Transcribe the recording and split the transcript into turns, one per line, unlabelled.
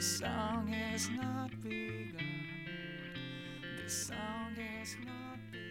The song has not begun. The song has not begun.